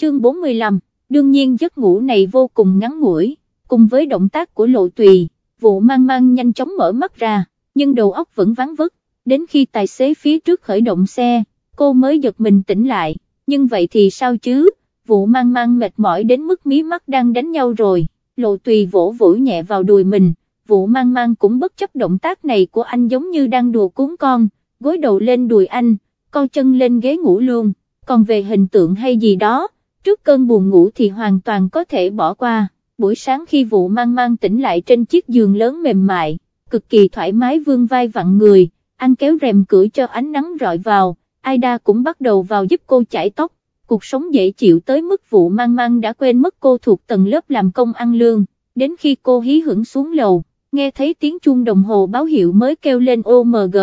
chương 45, đương nhiên giấc ngủ này vô cùng ngắn ngủi, cùng với động tác của lộ tùy, vụ mang mang nhanh chóng mở mắt ra, nhưng đầu óc vẫn vắng vất, đến khi tài xế phía trước khởi động xe, cô mới giật mình tỉnh lại, nhưng vậy thì sao chứ, vụ mang mang mệt mỏi đến mức mí mắt đang đánh nhau rồi, lộ tùy vỗ vỗ nhẹ vào đùi mình, vụ mang mang cũng bất chấp động tác này của anh giống như đang đùa cuốn con, gối đầu lên đùi anh, co chân lên ghế ngủ luôn, còn về hình tượng hay gì đó, trước cơn buồn ngủ thì hoàn toàn có thể bỏ qua, buổi sáng khi vụ mang mang tỉnh lại trên chiếc giường lớn mềm mại, cực kỳ thoải mái vương vai vặn người, anh kéo rèm cửa cho ánh nắng rọi vào, Aida cũng bắt đầu vào giúp cô chải tóc, cuộc sống dễ chịu tới mức vụ mang mang đã quên mất cô thuộc tầng lớp làm công ăn lương, đến khi cô hí hưởng xuống lầu, nghe thấy tiếng chuông đồng hồ báo hiệu mới kêu lên OMG,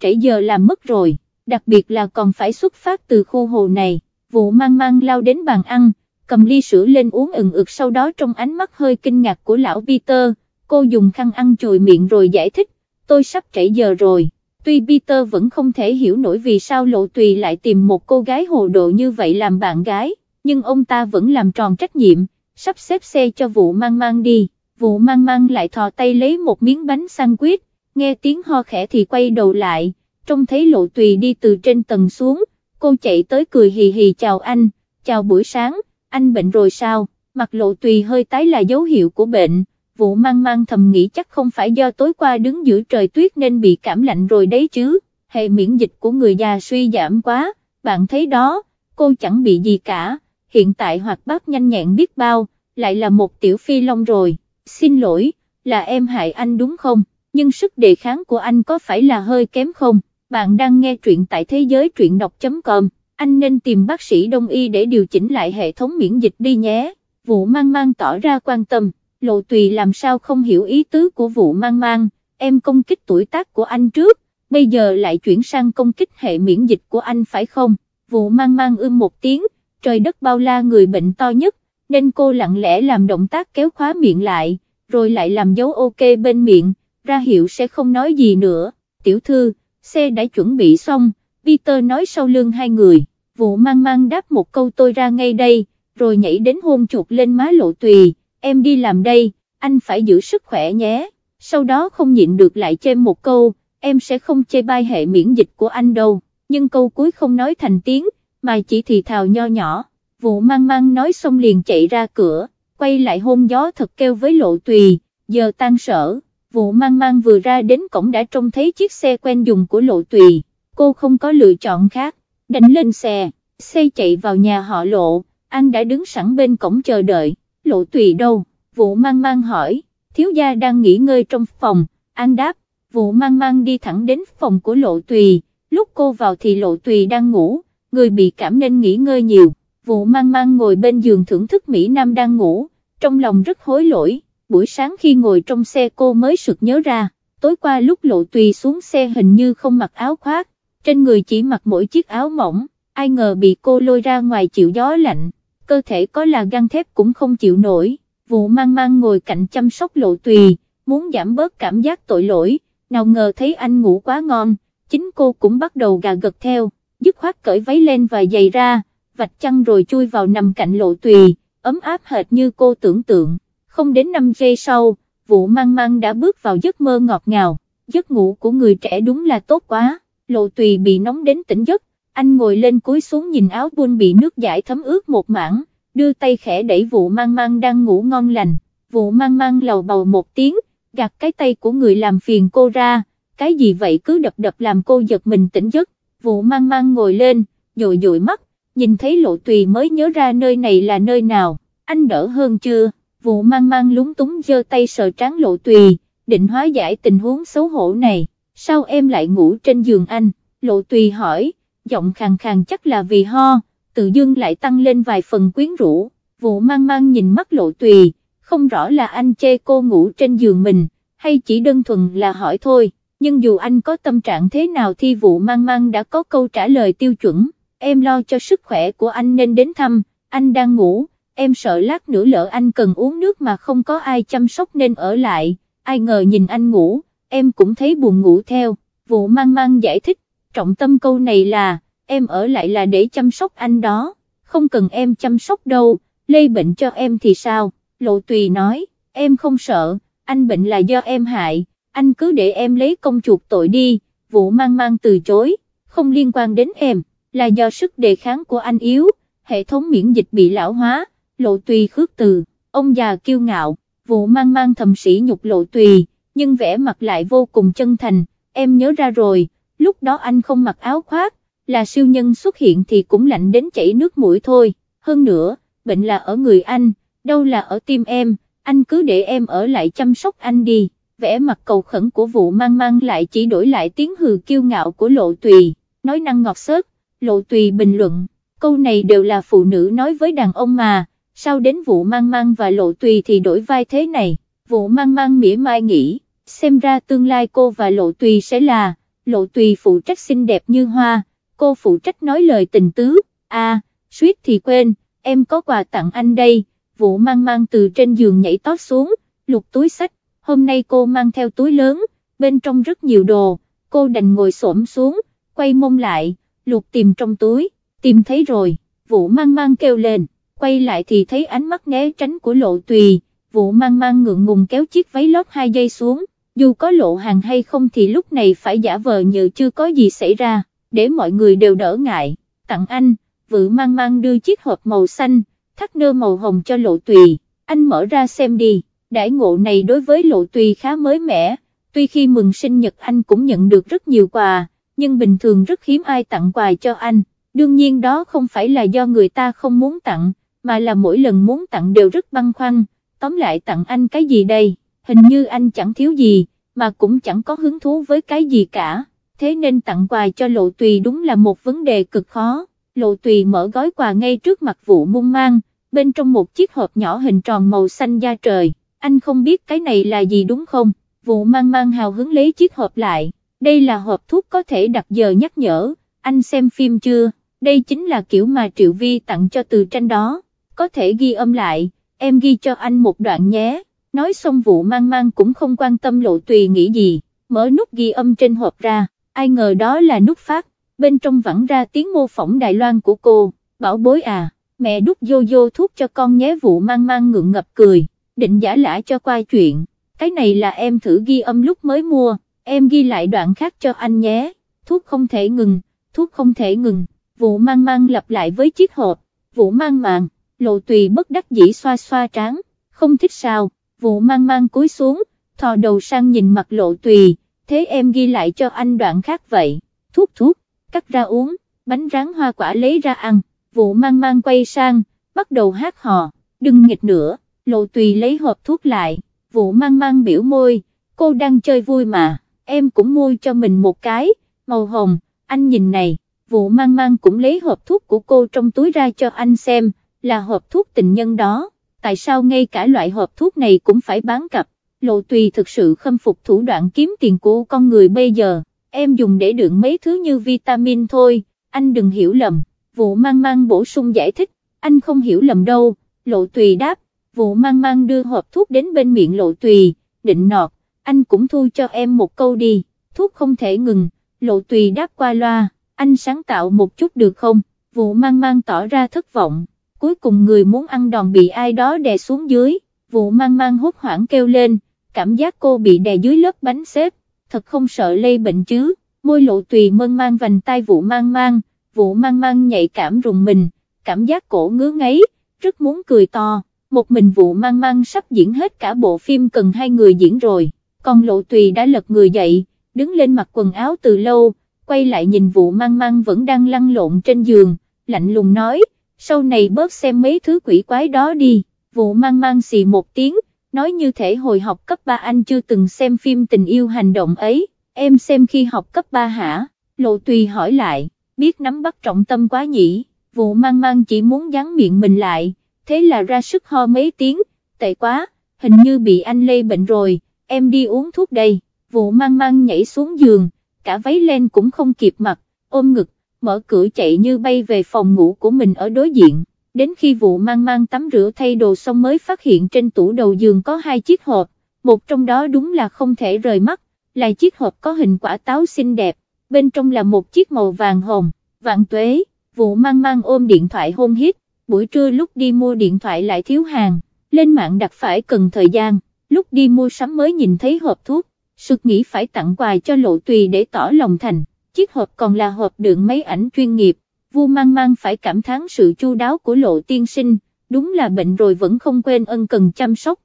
trễ giờ làm mất rồi, đặc biệt là còn phải xuất phát từ khu hồ này, vụ mang mang lao đến bàn ăn, cầm ly sữa lên uống ừng ực sau đó trong ánh mắt hơi kinh ngạc của lão Peter, cô dùng khăn ăn chùi miệng rồi giải thích, tôi sắp trễ giờ rồi. Tuy Peter vẫn không thể hiểu nổi vì sao Lộ Tùy lại tìm một cô gái hồ độ như vậy làm bạn gái, nhưng ông ta vẫn làm tròn trách nhiệm, sắp xếp xe cho vụ mang mang đi, vụ mang mang lại thò tay lấy một miếng bánh sandwich, nghe tiếng ho khẽ thì quay đầu lại, trông thấy Lộ Tùy đi từ trên tầng xuống, cô chạy tới cười hì hì chào anh, chào buổi sáng, anh bệnh rồi sao, mặt Lộ Tùy hơi tái là dấu hiệu của bệnh vụ mang mang thầm nghĩ chắc không phải do tối qua đứng giữa trời tuyết nên bị cảm lạnh rồi đấy chứ, hệ miễn dịch của người già suy giảm quá, bạn thấy đó, cô chẳng bị gì cả, hiện tại hoạt bát nhanh nhẹn biết bao, lại là một tiểu phi long rồi, xin lỗi, là em hại anh đúng không, nhưng sức đề kháng của anh có phải là hơi kém không, bạn đang nghe truyện tại thế giới truyện đọc.com, anh nên tìm bác sĩ đông y để điều chỉnh lại hệ thống miễn dịch đi nhé, vụ mang mang tỏ ra quan tâm. Lộ tùy làm sao không hiểu ý tứ của vụ mang mang, em công kích tuổi tác của anh trước, bây giờ lại chuyển sang công kích hệ miễn dịch của anh phải không, vụ mang mang ưm một tiếng, trời đất bao la người bệnh to nhất, nên cô lặng lẽ làm động tác kéo khóa miệng lại, rồi lại làm dấu ok bên miệng, ra hiệu sẽ không nói gì nữa, tiểu thư, xe đã chuẩn bị xong, Peter nói sau lưng hai người, vụ mang mang đáp một câu tôi ra ngay đây, rồi nhảy đến hôn chuột lên má lộ tùy em đi làm đây, anh phải giữ sức khỏe nhé, sau đó không nhịn được lại chêm một câu, em sẽ không chê bai hệ miễn dịch của anh đâu, nhưng câu cuối không nói thành tiếng, mà chỉ thì thào nho nhỏ, vụ mang mang nói xong liền chạy ra cửa, quay lại hôn gió thật kêu với lộ tùy, giờ tan sở, vụ mang mang vừa ra đến cổng đã trông thấy chiếc xe quen dùng của lộ tùy, cô không có lựa chọn khác, đánh lên xe, xe chạy vào nhà họ lộ, anh đã đứng sẵn bên cổng chờ đợi. Lộ tùy đâu, vụ mang mang hỏi, thiếu gia đang nghỉ ngơi trong phòng, an đáp, vụ mang mang đi thẳng đến phòng của lộ tùy, lúc cô vào thì lộ tùy đang ngủ, người bị cảm nên nghỉ ngơi nhiều, vụ mang mang ngồi bên giường thưởng thức Mỹ Nam đang ngủ, trong lòng rất hối lỗi, buổi sáng khi ngồi trong xe cô mới sực nhớ ra, tối qua lúc lộ tùy xuống xe hình như không mặc áo khoác, trên người chỉ mặc mỗi chiếc áo mỏng, ai ngờ bị cô lôi ra ngoài chịu gió lạnh, cơ thể có là gan thép cũng không chịu nổi, vụ mang mang ngồi cạnh chăm sóc lộ tùy, muốn giảm bớt cảm giác tội lỗi, nào ngờ thấy anh ngủ quá ngon, chính cô cũng bắt đầu gà gật theo, dứt khoát cởi váy lên và giày ra, vạch chăn rồi chui vào nằm cạnh lộ tùy, ấm áp hệt như cô tưởng tượng, không đến 5 giây sau, vụ mang mang đã bước vào giấc mơ ngọt ngào, giấc ngủ của người trẻ đúng là tốt quá, lộ tùy bị nóng đến tỉnh giấc, anh ngồi lên cúi xuống nhìn áo buôn bị nước giải thấm ướt một mảng, đưa tay khẽ đẩy vụ mang mang đang ngủ ngon lành, vụ mang mang lầu bầu một tiếng, gạt cái tay của người làm phiền cô ra, cái gì vậy cứ đập đập làm cô giật mình tỉnh giấc, vụ mang mang ngồi lên, dội dội mắt, nhìn thấy lộ tùy mới nhớ ra nơi này là nơi nào, anh đỡ hơn chưa, vụ mang mang lúng túng giơ tay sờ trán lộ tùy, định hóa giải tình huống xấu hổ này, sao em lại ngủ trên giường anh, lộ tùy hỏi, giọng khàn khàn chắc là vì ho, tự dưng lại tăng lên vài phần quyến rũ, vụ mang mang nhìn mắt lộ tùy, không rõ là anh chê cô ngủ trên giường mình, hay chỉ đơn thuần là hỏi thôi, nhưng dù anh có tâm trạng thế nào thì vụ mang mang đã có câu trả lời tiêu chuẩn, em lo cho sức khỏe của anh nên đến thăm, anh đang ngủ, em sợ lát nữa lỡ anh cần uống nước mà không có ai chăm sóc nên ở lại, ai ngờ nhìn anh ngủ, em cũng thấy buồn ngủ theo, vụ mang mang giải thích, trọng tâm câu này là, em ở lại là để chăm sóc anh đó, không cần em chăm sóc đâu, lây bệnh cho em thì sao, lộ tùy nói, em không sợ, anh bệnh là do em hại, anh cứ để em lấy công chuộc tội đi, vụ mang mang từ chối, không liên quan đến em, là do sức đề kháng của anh yếu, hệ thống miễn dịch bị lão hóa, lộ tùy khước từ, ông già kiêu ngạo, vụ mang mang thầm sĩ nhục lộ tùy, nhưng vẻ mặt lại vô cùng chân thành, em nhớ ra rồi, lúc đó anh không mặc áo khoác, là siêu nhân xuất hiện thì cũng lạnh đến chảy nước mũi thôi, hơn nữa, bệnh là ở người anh, đâu là ở tim em, anh cứ để em ở lại chăm sóc anh đi, vẻ mặt cầu khẩn của vụ mang mang lại chỉ đổi lại tiếng hừ kiêu ngạo của lộ tùy, nói năng ngọt xớt, lộ tùy bình luận, câu này đều là phụ nữ nói với đàn ông mà, sau đến vụ mang mang và lộ tùy thì đổi vai thế này, vụ mang mang mỉa mai nghĩ, xem ra tương lai cô và lộ tùy sẽ là, lộ tùy phụ trách xinh đẹp như hoa, cô phụ trách nói lời tình tứ, à, suýt thì quên, em có quà tặng anh đây, vụ mang mang từ trên giường nhảy tót xuống, lục túi sách, hôm nay cô mang theo túi lớn, bên trong rất nhiều đồ, cô đành ngồi xổm xuống, quay mông lại, lục tìm trong túi, tìm thấy rồi, vụ mang mang kêu lên, quay lại thì thấy ánh mắt né tránh của lộ tùy, vụ mang mang ngượng ngùng kéo chiếc váy lót hai giây xuống, dù có lộ hàng hay không thì lúc này phải giả vờ như chưa có gì xảy ra, để mọi người đều đỡ ngại, tặng anh, vự mang mang đưa chiếc hộp màu xanh, thắt nơ màu hồng cho lộ tùy, anh mở ra xem đi, đãi ngộ này đối với lộ tùy khá mới mẻ, tuy khi mừng sinh nhật anh cũng nhận được rất nhiều quà, nhưng bình thường rất hiếm ai tặng quà cho anh, đương nhiên đó không phải là do người ta không muốn tặng, mà là mỗi lần muốn tặng đều rất băn khoăn, tóm lại tặng anh cái gì đây, hình như anh chẳng thiếu gì, mà cũng chẳng có hứng thú với cái gì cả, thế nên tặng quà cho lộ tùy đúng là một vấn đề cực khó, lộ tùy mở gói quà ngay trước mặt vụ mung mang, bên trong một chiếc hộp nhỏ hình tròn màu xanh da trời, anh không biết cái này là gì đúng không, vụ mang mang hào hứng lấy chiếc hộp lại, đây là hộp thuốc có thể đặt giờ nhắc nhở, anh xem phim chưa, đây chính là kiểu mà Triệu Vi tặng cho từ tranh đó, có thể ghi âm lại, em ghi cho anh một đoạn nhé, nói xong vụ mang mang cũng không quan tâm lộ tùy nghĩ gì, mở nút ghi âm trên hộp ra, ai ngờ đó là nút phát, bên trong vẳng ra tiếng mô phỏng Đài Loan của cô, bảo bối à mẹ đút vô vô thuốc cho con nhé vụ mang mang ngượng ngập cười, định giả lã cho qua chuyện, cái này là em thử ghi âm lúc mới mua, em ghi lại đoạn khác cho anh nhé, thuốc không thể ngừng, thuốc không thể ngừng, vụ mang mang lặp lại với chiếc hộp, vụ mang màng, lộ tùy bất đắc dĩ xoa xoa trán, không thích sao, vụ mang mang cúi xuống, thò đầu sang nhìn mặt lộ tùy, thế em ghi lại cho anh đoạn khác vậy, thuốc thuốc, cắt ra uống, bánh rán hoa quả lấy ra ăn vụ mang mang quay sang, bắt đầu hát hò, đừng nghịch nữa, lộ tùy lấy hộp thuốc lại, vụ mang mang biểu môi, cô đang chơi vui mà, em cũng mua cho mình một cái, màu hồng, anh nhìn này, vụ mang mang cũng lấy hộp thuốc của cô trong túi ra cho anh xem, là hộp thuốc tình nhân đó, tại sao ngay cả loại hộp thuốc này cũng phải bán cặp, lộ tùy thực sự khâm phục thủ đoạn kiếm tiền của con người bây giờ, em dùng để đựng mấy thứ như vitamin thôi, anh đừng hiểu lầm. Vụ mang mang bổ sung giải thích, anh không hiểu lầm đâu, lộ tùy đáp, vụ mang mang đưa hộp thuốc đến bên miệng lộ tùy, định nọt, anh cũng thu cho em một câu đi, thuốc không thể ngừng, lộ tùy đáp qua loa, anh sáng tạo một chút được không, vụ mang mang tỏ ra thất vọng, cuối cùng người muốn ăn đòn bị ai đó đè xuống dưới, vụ mang mang hốt hoảng kêu lên, cảm giác cô bị đè dưới lớp bánh xếp, thật không sợ lây bệnh chứ, môi lộ tùy mơn mang vành tay vụ mang mang, vụ mang mang nhạy cảm rùng mình, cảm giác cổ ngứa ngáy, rất muốn cười to, một mình vụ mang mang sắp diễn hết cả bộ phim cần hai người diễn rồi, còn lộ tùy đã lật người dậy, đứng lên mặc quần áo từ lâu, quay lại nhìn vụ mang mang vẫn đang lăn lộn trên giường, lạnh lùng nói, sau này bớt xem mấy thứ quỷ quái đó đi, vụ mang mang xì một tiếng, nói như thể hồi học cấp 3 anh chưa từng xem phim tình yêu hành động ấy, em xem khi học cấp 3 hả, lộ tùy hỏi lại biết nắm bắt trọng tâm quá nhỉ, vụ mang mang chỉ muốn dán miệng mình lại, thế là ra sức ho mấy tiếng, tệ quá, hình như bị anh lây bệnh rồi, em đi uống thuốc đây, vụ mang mang nhảy xuống giường, cả váy lên cũng không kịp mặc, ôm ngực, mở cửa chạy như bay về phòng ngủ của mình ở đối diện, đến khi vụ mang mang tắm rửa thay đồ xong mới phát hiện trên tủ đầu giường có hai chiếc hộp, một trong đó đúng là không thể rời mắt, là chiếc hộp có hình quả táo xinh đẹp, bên trong là một chiếc màu vàng hồng, vạn tuế, vụ mang mang ôm điện thoại hôn hít, buổi trưa lúc đi mua điện thoại lại thiếu hàng, lên mạng đặt phải cần thời gian, lúc đi mua sắm mới nhìn thấy hộp thuốc, sực nghĩ phải tặng quà cho lộ tùy để tỏ lòng thành, chiếc hộp còn là hộp đựng máy ảnh chuyên nghiệp, vu mang mang phải cảm thán sự chu đáo của lộ tiên sinh, đúng là bệnh rồi vẫn không quên ân cần chăm sóc.